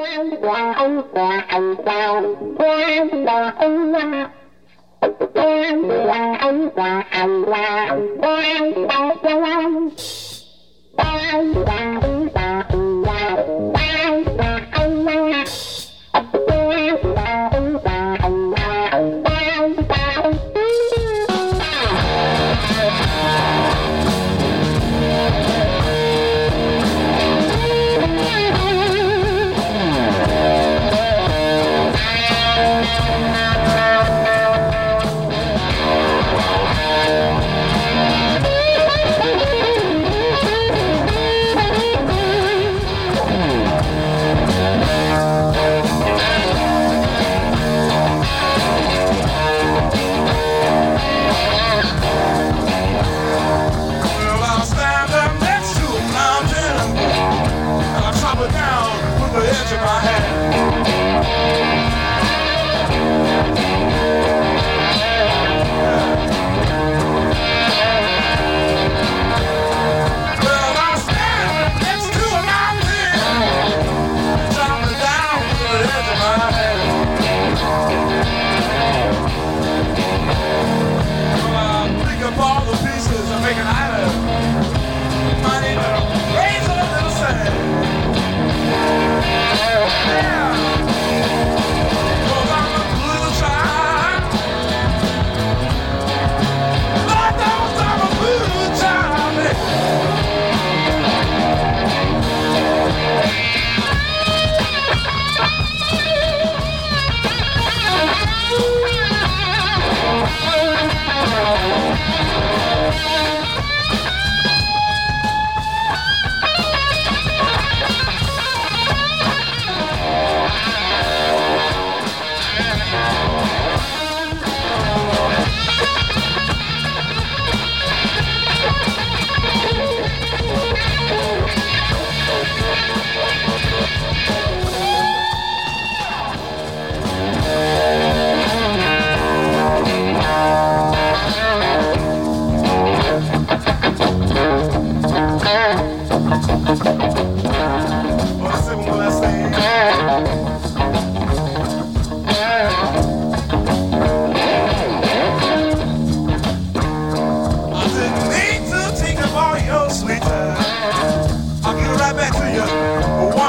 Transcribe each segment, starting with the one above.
quan là ông là thằng giàu quan là ông là quan là ông là thằng giàu quan là quan quan là ông follow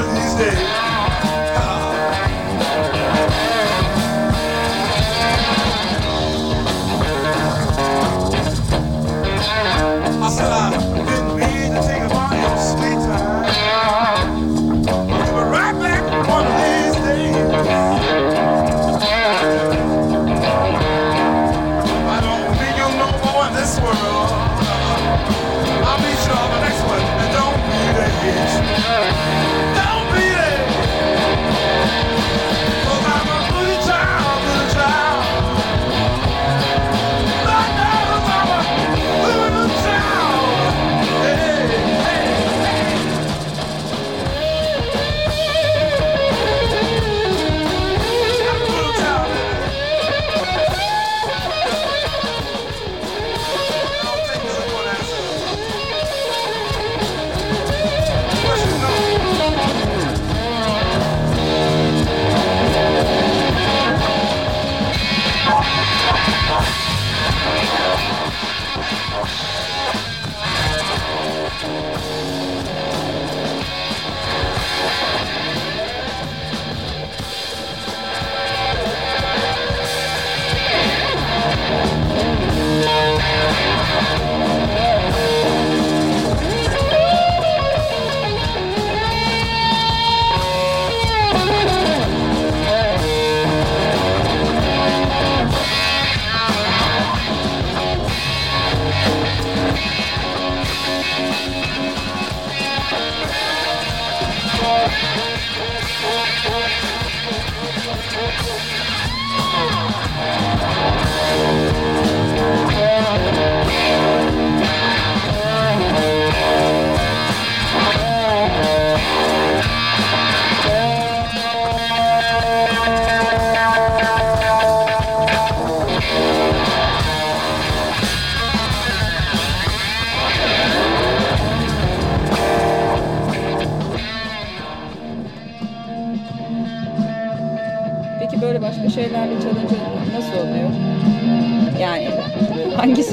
these days. I said I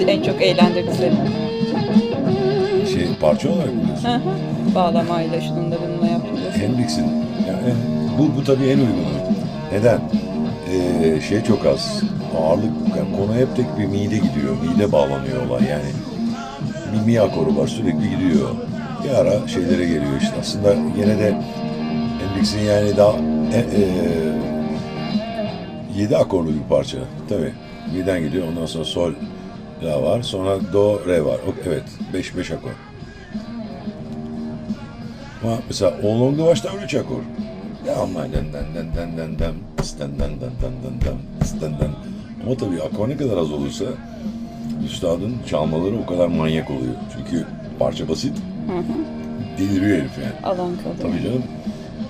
en çok eğlendirdi seni? Şey parça olarak mı diyorsun? Hı hı. Bağlamayla şununla bununla yapıyorsun. Hendrix'in. Yani bu, bu tabii en uygunu. Neden? Ee, şey çok az. Ağırlık, yani konu hep tek bir mide gidiyor. Mide bağlanıyor olay yani. Bir mi akoru var sürekli gidiyor. Bir ara şeylere geliyor işte. Aslında gene de Hendrix'in yani daha e, e, 7 akorlu bir parça. Tabii. Mi'den gidiyor. Ondan sonra sol la var. Sonra do re var. Evet. 5 5 akor. Ama mesela Along the Watch'ta 3 akor. Ya ama den den den den den den den den den den den den. Ama tabii akor ne kadar az olursa üstadın çalmaları o kadar manyak oluyor. Çünkü parça basit. Deliriyor herif yani. Alan kalıyor. Tabii canım.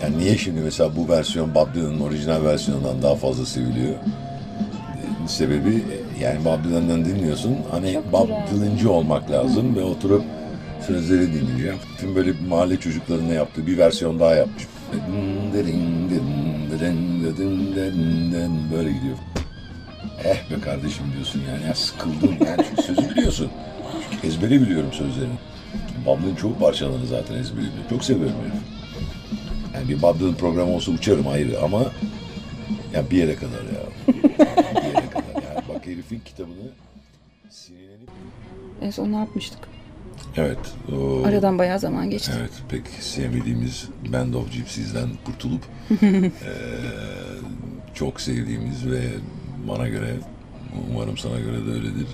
Yani niye şimdi mesela bu versiyon Bob Dylan'ın orijinal versiyonundan daha fazla seviliyor? Ee, Sebebi yani Bob Dylan'dan dinliyorsun. Hani Çok Bob güzel. Dylan'cı olmak lazım ve oturup sözleri dinleyeceğim. Tüm böyle mahalle çocuklarına yaptığı bir versiyon daha yapmış. Böyle gidiyor. Eh be kardeşim diyorsun yani ya sıkıldım yani çünkü sözü biliyorsun. Çünkü ezbere biliyorum sözlerini. Bob Dylan çoğu parçalarını zaten ezbere biliyorum. Çok seviyorum herif. Yani bir Bob Dylan programı olsa uçarım ayrı ama ya bir yere kadar ya. Kitabını sinirlenip... En son ne yapmıştık? Evet. O... Aradan bayağı zaman geçti. Evet, pek sevmediğimiz Band of Gypsies'den kurtulup eee, çok sevdiğimiz ve bana göre, umarım sana göre de öyledir.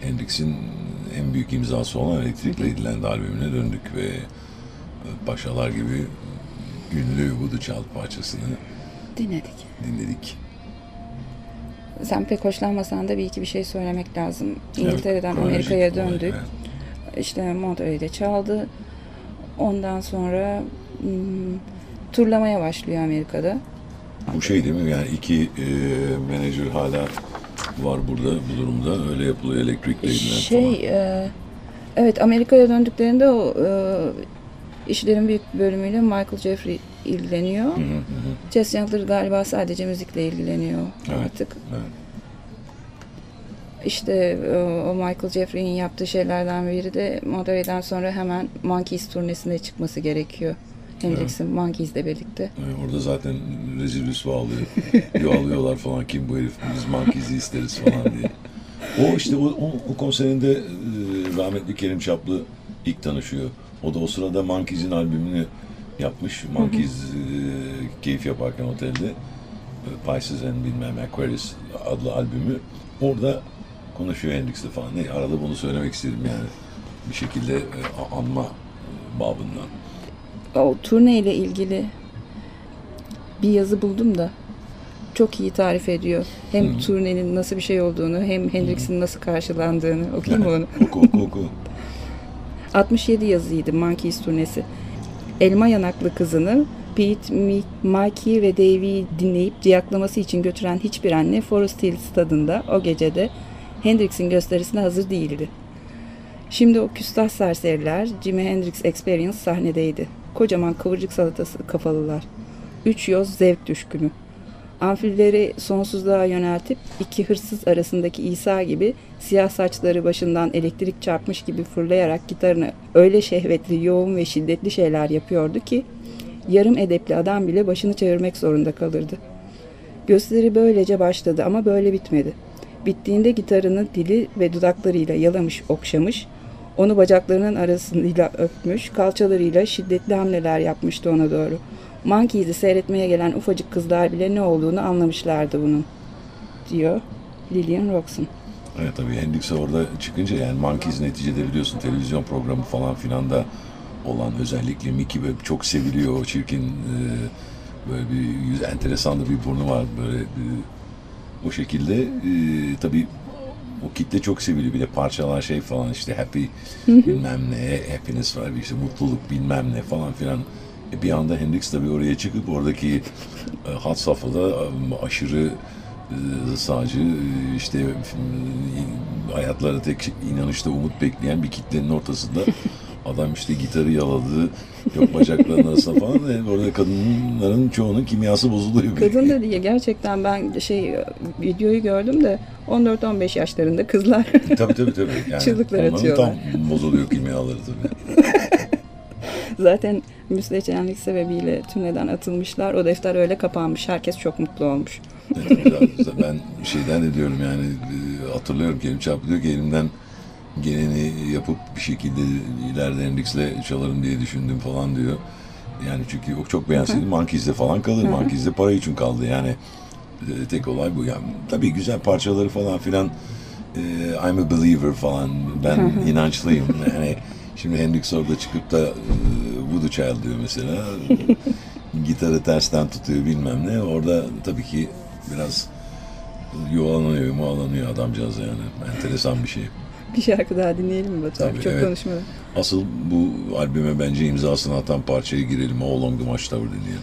Hendrix'in en büyük imzası olan Electric Ladyland albümüne döndük ve e, paşalar gibi ünlü Voodoo Child parçasını Dinledik. dinledik. Sen pek hoşlanmasan da bir iki bir şey söylemek lazım. Evet, İngiltere'den kronolojik Amerika'ya olay, döndük. evet. İşte Monterey'de çaldı. Ondan sonra hmm, turlamaya başlıyor Amerika'da. Bu şey değil mi? Yani iki e, menajer hala var burada bu durumda. Öyle yapılıyor Ladyland falan. Şey, e, evet Amerika'ya döndüklerinde o e, işlerin büyük bölümüyle Michael Jeffrey ilgileniyor. Hı hı. Jess Youngler galiba sadece müzikle ilgileniyor Evet. artık. Evet. İşte o Michael Jeffrey'in yaptığı şeylerden biri de Monterey'den sonra hemen Monkeys turnesine çıkması gerekiyor. Hendrix'in Monkeys'le birlikte. Yani orada zaten rezil rüsva alıyor. Yuvalıyorlar falan kim bu herif biz Monkeys'i isteriz falan diye. O işte o, o, o konserinde e, rahmetli Kerim Çaplı ilk tanışıyor. O da o sırada Monkeys'in albümünü yapmış. Monkeys e, keyif yaparken otelde. E, Pisces and bilmem Aquarius adlı albümü. Orada konuşuyor Hendrix'le falan. Ne, arada bunu söylemek istedim yani. Bir şekilde e, anma babından. O turne ile ilgili bir yazı buldum da çok iyi tarif ediyor. Hem Hı. turnenin nasıl bir şey olduğunu hem Hendrix'in nasıl karşılandığını. Okuyayım mı onu? oku oku oku. 67 yazıydı Monkeys turnesi. Elma yanaklı kızını Pete, Mikey ve Davy'yi dinleyip ciyaklaması için götüren hiçbir anne Forest Hill stadında o gecede Hendrix'in gösterisine hazır değildi. Şimdi o küstah serseriler Jimi Hendrix Experience sahnedeydi. Kocaman kıvırcık salatası kafalılar. Üç yoz zevk düşkünü. Amfileri sonsuzluğa yöneltip iki hırsız arasındaki İsa gibi siyah saçları başından elektrik çarpmış gibi fırlayarak gitarını öyle şehvetli, yoğun ve şiddetli şeyler yapıyordu ki yarım edepli adam bile başını çevirmek zorunda kalırdı. Gösteri böylece başladı ama böyle bitmedi. Bittiğinde gitarını dili ve dudaklarıyla yalamış, okşamış, onu bacaklarının arasıyla öpmüş, kalçalarıyla şiddetli hamleler yapmıştı ona doğru. Monkeys'i seyretmeye gelen ufacık kızlar bile ne olduğunu anlamışlardı bunun, diyor Lillian Roxon. Evet tabii Hendrix orada çıkınca yani Monkeys neticede biliyorsun televizyon programı falan filan da olan özellikle Mickey böyle çok seviliyor. O çirkin e, böyle bir yüz enteresan da bir burnu var böyle e, o şekilde. E, tabii o kitle çok seviliyor. Bir de parçalar şey falan işte happy bilmem ne happiness var işte mutluluk bilmem ne falan filan E, bir anda Hendrix tabii oraya çıkıp oradaki e, hat safhada e, aşırı e, sağcı e, işte e, hayatlarına tek inanışta umut bekleyen bir kitlenin ortasında Adam işte gitarı yaladı, yok bacaklarının arasına falan. E, orada kadınların çoğunun kimyası bozuluyor. Kadın da diye gerçekten ben şey videoyu gördüm de 14-15 yaşlarında kızlar tabii tabii tabii. Yani Çığlıklar atıyorlar. Tam bozuluyor kimyaları tabii. zaten müstehcenlik sebebiyle turneden atılmışlar. O defter öyle kapanmış. Herkes çok mutlu olmuş. Evet, ben şeyden de diyorum yani hatırlıyorum Kerim Çarpı diyor ki elimden geleni yapıp bir şekilde ileride Hendrix'le çalarım diye düşündüm falan diyor. Yani çünkü o çok beğenseydim Monkeys'de falan kalır. Monkeys'de para için kaldı yani. E, tek olay bu. Yani, tabii güzel parçaları falan filan e, I'm a believer falan ben inançlıyım. Yani şimdi Hendrix orada çıkıp da e, Voodoo Child diyor mesela. Gitarı tersten tutuyor bilmem ne. Orada tabii ki biraz yuvalanıyor, mualanıyor adamcağız yani. Enteresan bir şey. Bir şarkı daha dinleyelim mi Batu abi? Tabii, Çok evet. konuşmadan. Asıl bu albüme bence imzasını atan parçaya girelim. All Along the Watchtower dinleyelim.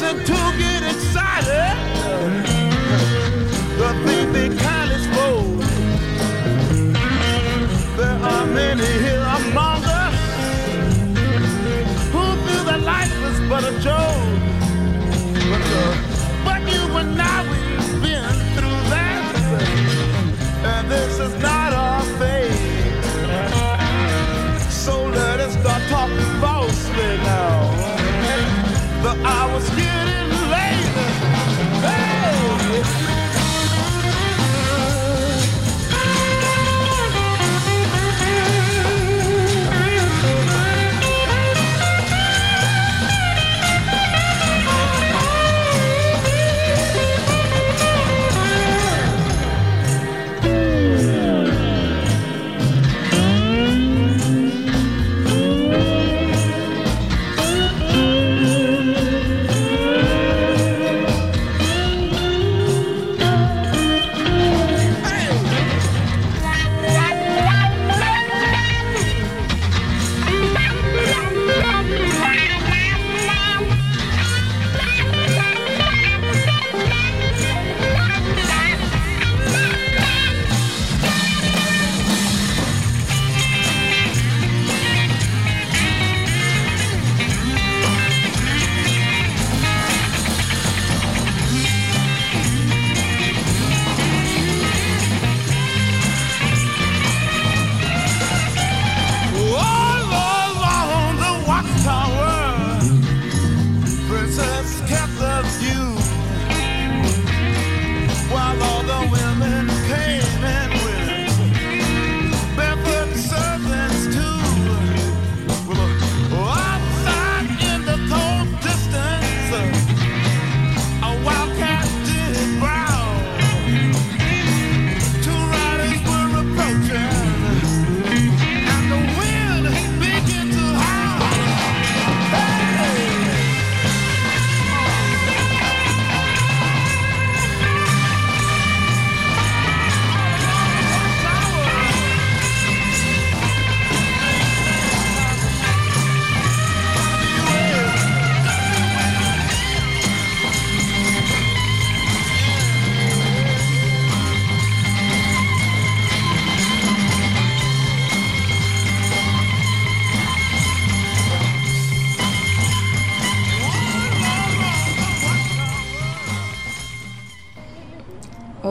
reason to get excited. The thing they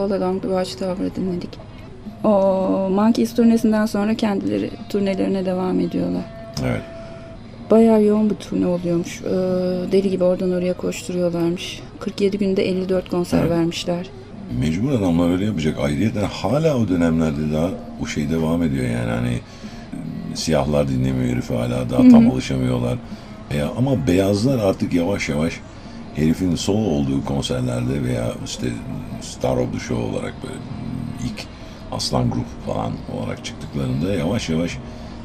All Along the Watchtower'ı dinledik. O Monkeys turnesinden sonra kendileri turnelerine devam ediyorlar. Evet. Bayağı yoğun bir turne oluyormuş. Ee, deli gibi oradan oraya koşturuyorlarmış. 47 günde 54 konser Evet. vermişler. Mecbur adamlar öyle yapacak. Ayrıyeten hala o dönemlerde daha o şey devam ediyor yani hani e, siyahlar dinlemiyor herifi hala daha tam alışamıyorlar. Veya, ama beyazlar artık yavaş yavaş herifin solo olduğu konserlerde veya işte Star of the Show olarak böyle ilk Aslan Grup falan olarak çıktıklarında yavaş yavaş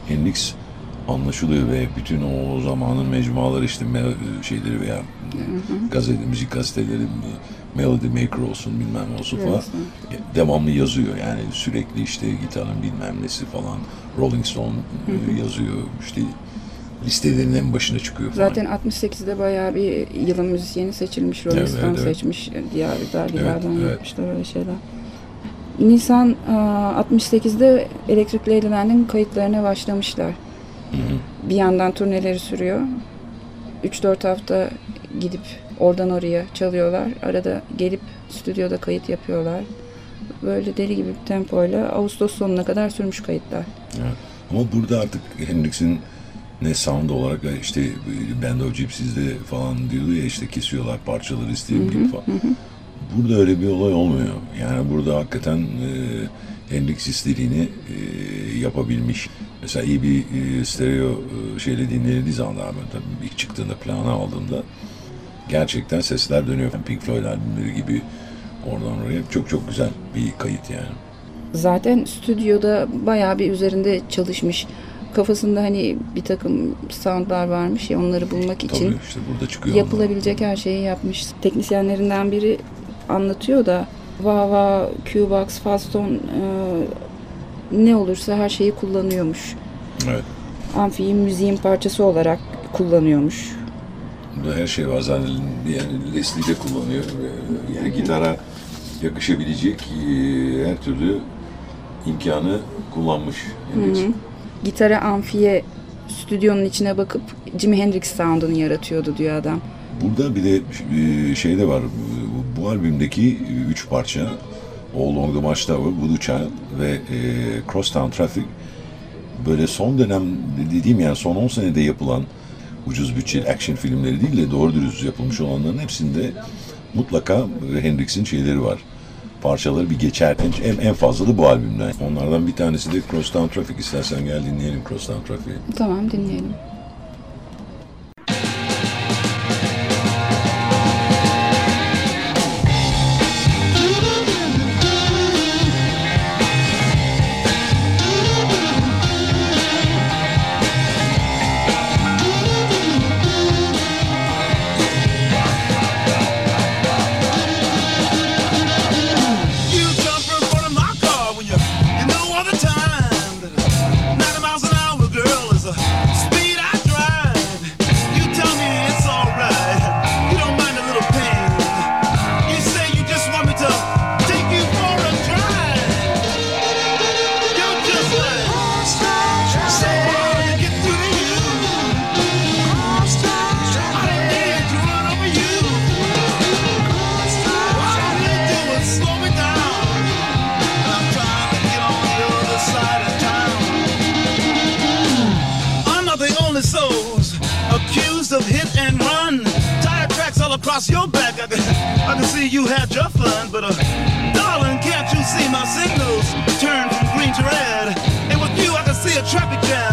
Hendrix anlaşılıyor ve bütün o zamanın mecmuaları işte şeyleri veya gazete, müzik gazeteleri Melody Maker olsun bilmem ne olsun falan devamlı yazıyor. Yani sürekli işte gitarın bilmem nesi falan Rolling Stone e, yazıyor. İşte listelerin en başına çıkıyor falan. Zaten 68'de bayağı bir yılın müzisyeni seçilmiş. Rolling Evet, Stone evet. seçmiş. Diğer dergilerden Evet, evet. yapmışlar öyle şeyler. Nisan aa, 68'de Electric Ladyland'in kayıtlarına başlamışlar. Bir yandan turneleri sürüyor. 3-4 hafta gidip oradan oraya çalıyorlar. Arada gelip stüdyoda kayıt yapıyorlar. Böyle deli gibi bir tempoyla Ağustos sonuna kadar sürmüş kayıtlar. Evet. Ama burada artık Hendrix'in ne sound olarak işte Band of Gypsies'de falan diyordu ya işte kesiyorlar parçaları istediğim gibi falan. Burada öyle bir olay olmuyor. Yani burada hakikaten e, Hendrix istediğini e, yapabilmiş. Mesela iyi bir e, stereo e, şeyle dinlenildiği zaman ben tabii ilk çıktığında planı aldığımda gerçekten sesler dönüyor. Pink Floyd albümleri gibi oradan oraya çok çok güzel bir kayıt yani. Zaten stüdyoda bayağı bir üzerinde çalışmış. Kafasında hani bir takım soundlar varmış ya onları bulmak için Tabii işte burada çıkıyor. onlar. yapılabilecek her şeyi yapmış. Teknisyenlerinden biri anlatıyor da Wah Q-Box, Faston ne olursa her şeyi kullanıyormuş. Evet. Amfiyi müziğin parçası olarak kullanıyormuş. Burada her şey var zaten yani Leslie de kullanıyor. Ee, Yani gitara yakışabilecek e, her türlü imkanı kullanmış. Hendrix. Gitara amfiye stüdyonun içine bakıp Jimi Hendrix sound'unu yaratıyordu diyor adam. Burada bir de e, şey de var. Bu albümdeki üç parça All Along the Watchtower, Voodoo Child ve e, Crosstown Traffic böyle son dönem dediğim yani son 10 senede yapılan ucuz bütçeli action filmleri değil de doğru dürüst yapılmış olanların hepsinde mutlaka Hendrix'in şeyleri var. Parçaları bir geçer. En, en fazla da bu albümden. Onlardan bir tanesi de Crosstown Traffic. İstersen gel dinleyelim Crosstown Traffic'i. Tamam dinleyelim. You had your fun, but uh, darling, can't you see my signals turn from green to red? And with you, I can see a traffic jam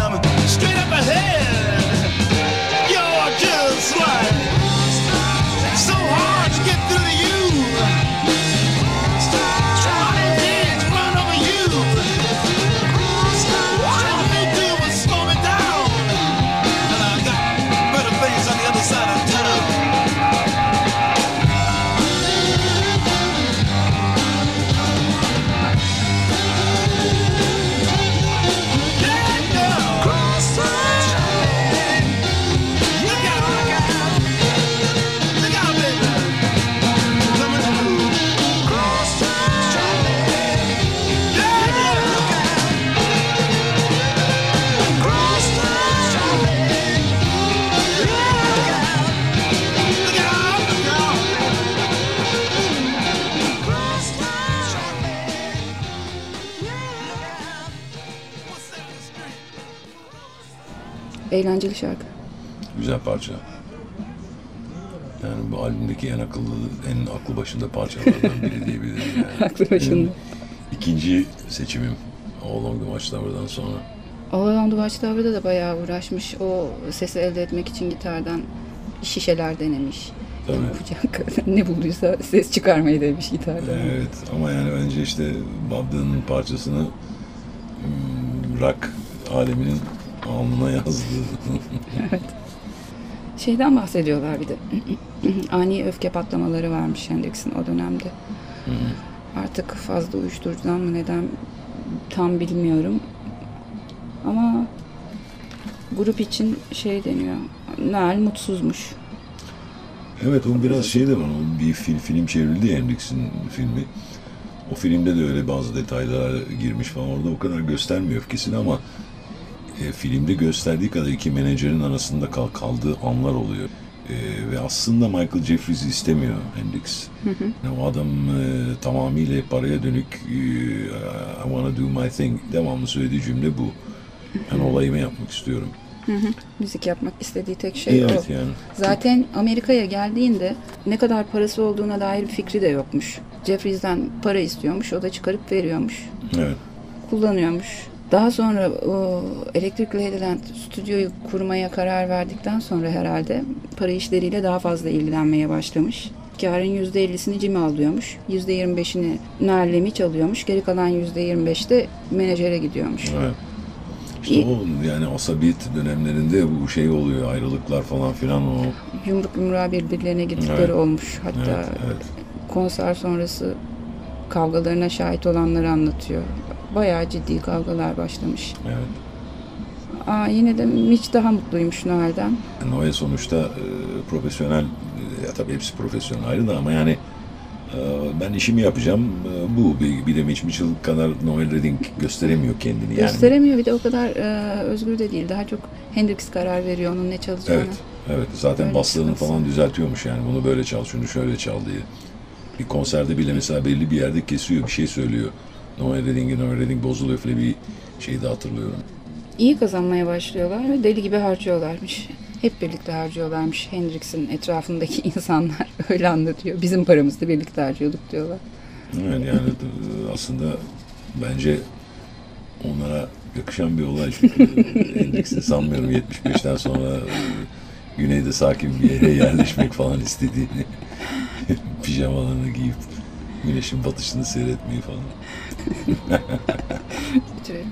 Eğlenceli şarkı. Güzel parça. Yani bu albümdeki en akıllı, en aklı başında parçalardan biri diyebilirim. Yani. Aklı başında. Benim ikinci seçimim All Along the Watchtower'dan sonra. All Around the Watchtower'da da bayağı uğraşmış. O sesi elde etmek için gitardan şişeler denemiş. Tabii. Yapacak ne bulduysa ses çıkarmayı denemiş gitardan. Evet ama yani bence işte Bob Dylan'ın parçasını hmm, rock aleminin alnına yazdı. Şeyden bahsediyorlar bir de. Ani öfke patlamaları varmış Hendrix'in o dönemde. Artık fazla uyuşturucudan mı neden tam bilmiyorum. Ama grup için şey deniyor. Nail mutsuzmuş. evet o biraz şey de var. O bir fil, film çevrildi Hendrix'in filmi. O filmde de öyle bazı detaylara girmiş falan. Orada o kadar göstermiyor öfkesini ama e, filmde gösterdiği kadar iki menajerin arasında kal, kaldığı anlar oluyor. E, ve aslında Michael Jeffries istemiyor Hendrix. Yani o adam e, tamamıyla paraya dönük e, I wanna do my thing. Devamlı söylediği cümle bu. Ben olayımı yapmak istiyorum. Müzik yapmak istediği tek şey o. evet yani. Zaten Amerika'ya geldiğinde ne kadar parası olduğuna dair bir fikri de yokmuş. Jeffries'den para istiyormuş, o da çıkarıp veriyormuş. Evet. kullanıyormuş. Daha sonra o Electric Ladyland stüdyoyu kurmaya karar verdikten sonra herhalde para işleriyle daha fazla ilgilenmeye başlamış. Karın %50'sini Jimmy alıyormuş. %25'ini Nail Mitch alıyormuş. Geri kalan %25 de menajere gidiyormuş. Evet. İşte İyi. o yani asabiyet dönemlerinde bu şey oluyor ayrılıklar falan filan o. Yumruk yumruğa birbirlerine gittikleri Evet. olmuş. Hatta Evet, evet. konser sonrası kavgalarına şahit olanları anlatıyor. Bayağı ciddi kavgalar başlamış. evet. Aa, yine de Mitch daha mutluymuş Noel'den. Noel sonuçta e, profesyonel, e, ya tabii hepsi profesyonel ayrı da ama yani e, ben işimi yapacağım e, bu. Bir, bir de Mitch Mitchell kadar Noel Redding gösteremiyor kendini yani. Gösteremiyor bir de o kadar e, özgür de değil. Daha çok Hendrix karar veriyor onun ne çalacağını. Evet, evet. Zaten Öyle baslarını sıkıntısı. falan düzeltiyormuş yani. Bunu böyle çal, şunu şöyle çal diye. Bir konserde bile mesela belli bir yerde kesiyor, bir şey söylüyor. Noel Redding'in Noel Redding bozuluyor falan bir şeyi de hatırlıyorum. İyi kazanmaya başlıyorlar ve deli gibi harcıyorlarmış. Hep birlikte harcıyorlarmış Hendrix'in etrafındaki insanlar. Öyle anlatıyor. Bizim paramızla birlikte harcıyorduk diyorlar. Evet yani e, aslında bence onlara yakışan bir olay çünkü Hendrix'in sanmıyorum 75'ten sonra e, güneyde sakin bir yere yerleşmek falan istediğini pijamalarını giyip güneşin batışını seyretmeyi falan. 진짜요? 네. 네.